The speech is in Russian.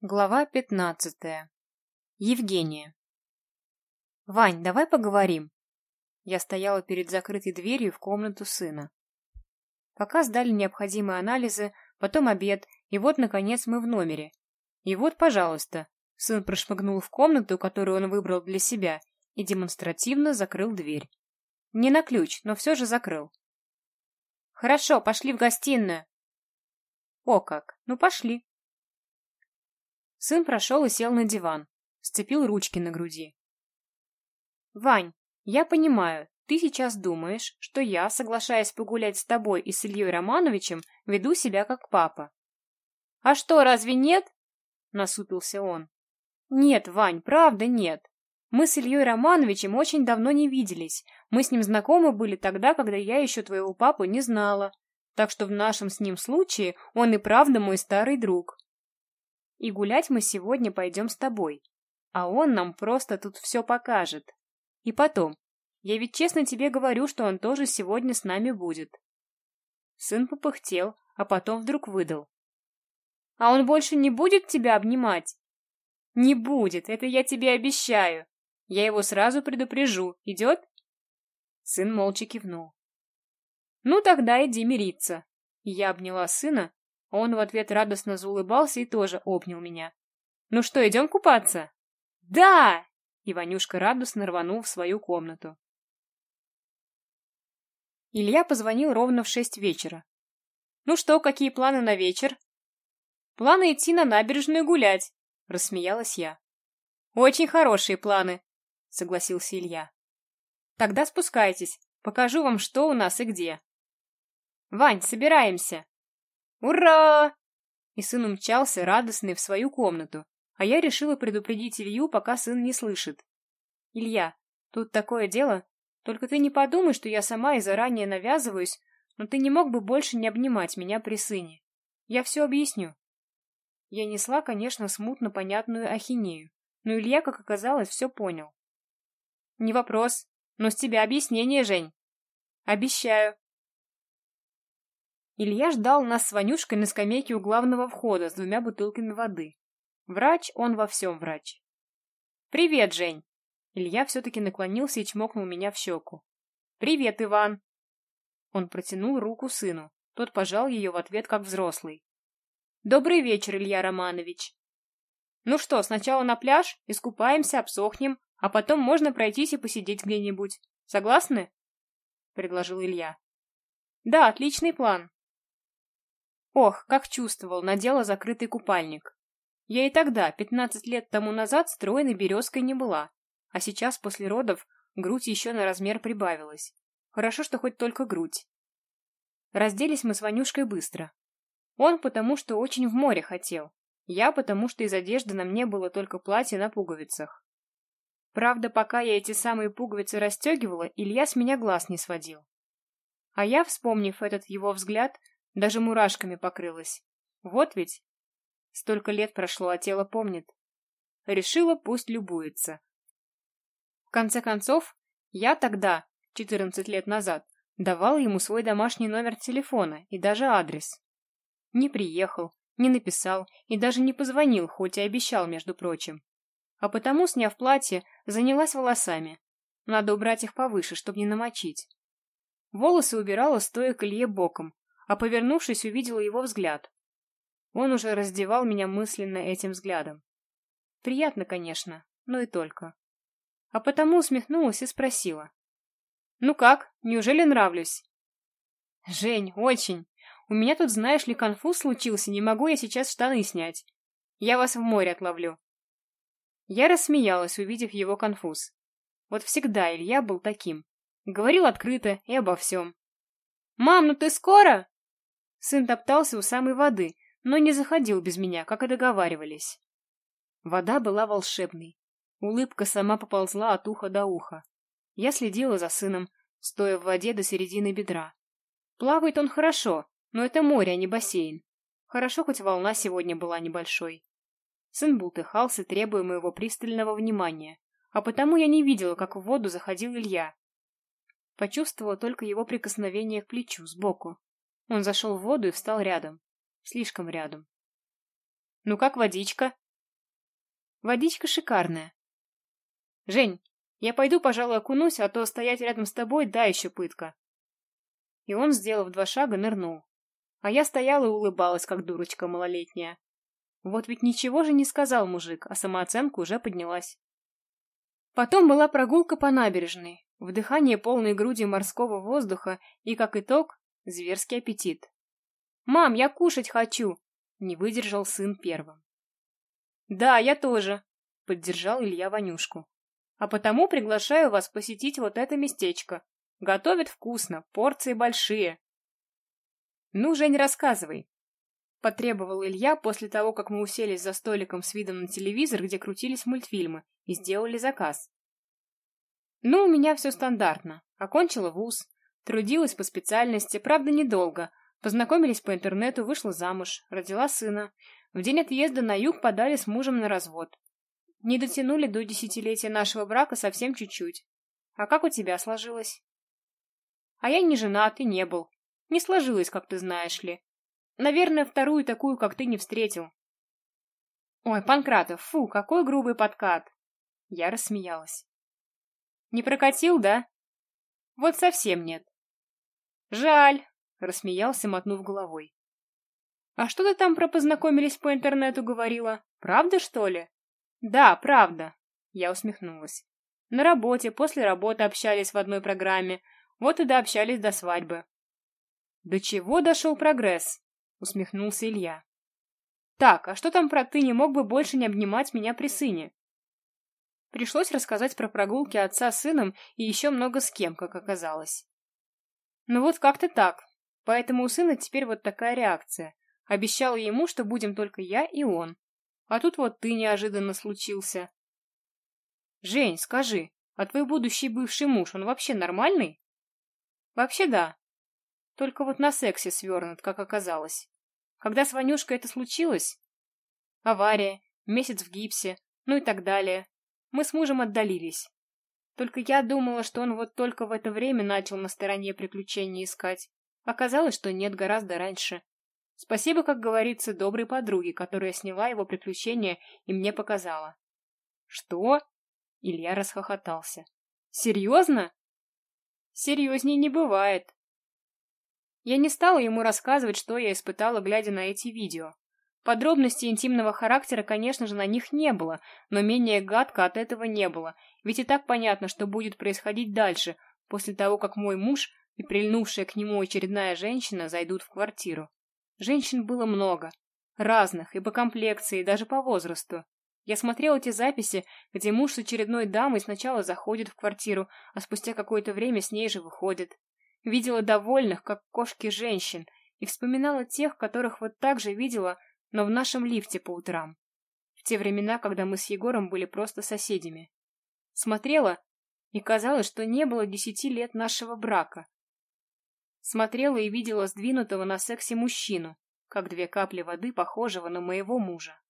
Глава пятнадцатая. Евгения. «Вань, давай поговорим». Я стояла перед закрытой дверью в комнату сына. Пока сдали необходимые анализы, потом обед, и вот, наконец, мы в номере. И вот, пожалуйста, сын прошмыгнул в комнату, которую он выбрал для себя, и демонстративно закрыл дверь. Не на ключ, но все же закрыл. «Хорошо, пошли в гостиную». «О как! Ну, пошли». Сын прошел и сел на диван, сцепил ручки на груди. «Вань, я понимаю, ты сейчас думаешь, что я, соглашаясь погулять с тобой и с Ильей Романовичем, веду себя как папа». «А что, разве нет?» — насупился он. «Нет, Вань, правда нет. Мы с Ильей Романовичем очень давно не виделись. Мы с ним знакомы были тогда, когда я еще твоего папу не знала. Так что в нашем с ним случае он и правда мой старый друг. И гулять мы сегодня пойдем с тобой. А он нам просто тут все покажет. И потом, я ведь честно тебе говорю, что он тоже сегодня с нами будет. Сын попыхтел, а потом вдруг выдал. А он больше не будет тебя обнимать? Не будет, это я тебе обещаю. Я его сразу предупрежу. Идет? Сын молча кивнул. Ну тогда иди мириться. Я обняла сына, он в ответ радостно заулыбался и тоже обнял меня. «Ну что, идем купаться?» «Да!» И Ванюшка радостно рванул в свою комнату. Илья позвонил ровно в шесть вечера. «Ну что, какие планы на вечер?» «Планы идти на набережную гулять», — рассмеялась я. «Очень хорошие планы», — согласился Илья. «Тогда спускайтесь, покажу вам, что у нас и где». «Вань, собираемся!» «Ура!» И сын умчался, радостный, в свою комнату, а я решила предупредить Илью, пока сын не слышит. «Илья, тут такое дело, только ты не подумай, что я сама и заранее навязываюсь, но ты не мог бы больше не обнимать меня при сыне. Я все объясню». Я несла, конечно, смутно понятную ахинею, но Илья, как оказалось, все понял. «Не вопрос, но с тебя объяснение, Жень». «Обещаю», Илья ждал нас с Ванюшкой на скамейке у главного входа с двумя бутылками воды. Врач, он во всем врач. «Привет, Жень!» Илья все-таки наклонился и чмокнул меня в щеку. «Привет, Иван!» Он протянул руку сыну. Тот пожал ее в ответ, как взрослый. «Добрый вечер, Илья Романович!» «Ну что, сначала на пляж, искупаемся, обсохнем, а потом можно пройтись и посидеть где-нибудь. Согласны?» — предложил Илья. «Да, отличный план. Ох, как чувствовал, надела закрытый купальник. Я и тогда, пятнадцать лет тому назад, стройной березкой не была, а сейчас, после родов, грудь еще на размер прибавилась. Хорошо, что хоть только грудь. Разделись мы с Ванюшкой быстро. Он потому, что очень в море хотел. Я потому, что из одежды на мне было только платье на пуговицах. Правда, пока я эти самые пуговицы расстегивала, Илья с меня глаз не сводил. А я, вспомнив этот его взгляд, даже мурашками покрылась. Вот ведь. Столько лет прошло, а тело помнит. Решила, пусть любуется. В конце концов, я тогда, 14 лет назад, давал ему свой домашний номер телефона и даже адрес. Не приехал, не написал и даже не позвонил, хоть и обещал, между прочим. А потому, сняв платье, занялась волосами. Надо убрать их повыше, чтобы не намочить. Волосы убирала, стоя к Илье боком, а повернувшись, увидела его взгляд. Он уже раздевал меня мысленно этим взглядом. Приятно, конечно, но и только. А потому усмехнулась и спросила. «Ну как, неужели нравлюсь?» «Жень, очень. У меня тут, знаешь ли, конфуз случился, не могу я сейчас штаны снять. Я вас в море отловлю». Я рассмеялась, увидев его конфуз. Вот всегда Илья был таким. Говорил открыто и обо всем. «Мам, ну ты скоро?» Сын топтался у самой воды, но не заходил без меня, как и договаривались. Вода была волшебной. Улыбка сама поползла от уха до уха. Я следила за сыном, стоя в воде до середины бедра. Плавает он хорошо, но это море, а не бассейн. Хорошо, хоть волна сегодня была небольшой. Сын бултыхался, требуя моего пристального внимания, а потому я не видела, как в воду заходил Илья. Почувствовала только его прикосновение к плечу, сбоку. Он зашел в воду и встал рядом. Слишком рядом. «Ну как водичка?» Водичка шикарная. Жень, я пойду, пожалуй, окунусь, а то стоять рядом с тобой, да еще пытка. И он, сделав два шага, нырнул. А я стояла и улыбалась, как дурочка малолетняя. Вот ведь ничего же не сказал мужик, а самооценка уже поднялась. Потом была прогулка по набережной, вдыхание полной груди морского воздуха и, как итог, зверский аппетит. «Мам, я кушать хочу!» — не выдержал сын первым. «Да, я тоже», — поддержал Илья Ванюшку. «А потому приглашаю вас посетить вот это местечко. Готовят вкусно, порции большие». «Ну, Жень, рассказывай», — потребовал Илья после того, как мы уселись за столиком с видом на телевизор, где крутились мультфильмы, и сделали заказ. Ну, у меня все стандартно. Окончила вуз, трудилась по специальности, правда, недолго. Познакомились по интернету, вышла замуж, родила сына. В день отъезда на юг подали с мужем на развод. Не дотянули до десятилетия нашего брака совсем чуть-чуть. А как у тебя сложилось? А я не женат и не был. Не сложилось, как ты знаешь ли. Наверное, вторую такую, как ты, не встретил. Ой, Панкратов, фу, какой грубый подкат. Я рассмеялась. Не прокатил, да? Вот совсем нет. Жаль, рассмеялся, мотнув головой. А что ты там про познакомились по интернету говорила? Правда, что ли? Да, правда. Я усмехнулась. На работе, после работы общались в одной программе. Вот и дообщались до свадьбы. До чего дошел прогресс? Усмехнулся Илья. Так, а что там про ты не мог бы больше не обнимать меня при сыне? Пришлось рассказать про прогулки отца с сыном и еще много с кем, как оказалось. Ну вот как-то так. Поэтому у сына теперь вот такая реакция. Обещала ему, что будем только я и он. А тут вот ты неожиданно случился. Жень, скажи, а твой будущий бывший муж, он вообще нормальный? Вообще да. Только вот на сексе свернут, как оказалось. Когда с Ванюшкой это случилось? Авария, месяц в гипсе, ну и так далее. Мы с мужем отдалились. Только я думала, что он вот только в это время начал на стороне приключений искать. Оказалось, что нет гораздо раньше. Спасибо, как говорится, доброй подруге, которая сняла его приключения и мне показала. Что? Илья расхохотался. Серьезно? Серьезней не бывает. Я не стала ему рассказывать, что я испытала, глядя на эти видео. Подробностей интимного характера, конечно же, на них не было, но менее гадко от этого не было, ведь и так понятно, что будет происходить дальше, после того, как мой муж и прильнувшая к нему очередная женщина зайдут в квартиру. Женщин было много, разных, и по комплекции, и даже по возрасту. Я смотрел эти записи, где муж с очередной дамой сначала заходит в квартиру, а спустя какое-то время с ней же выходит. Видела довольных, как кошки женщин, и вспоминала тех, которых вот так же видела но в нашем лифте по утрам. В те времена, когда мы с Егором были просто соседями. Смотрела, и казалось, что не было десяти лет нашего брака. Смотрела и видела сдвинутого на сексе мужчину, как две капли воды, похожего на моего мужа.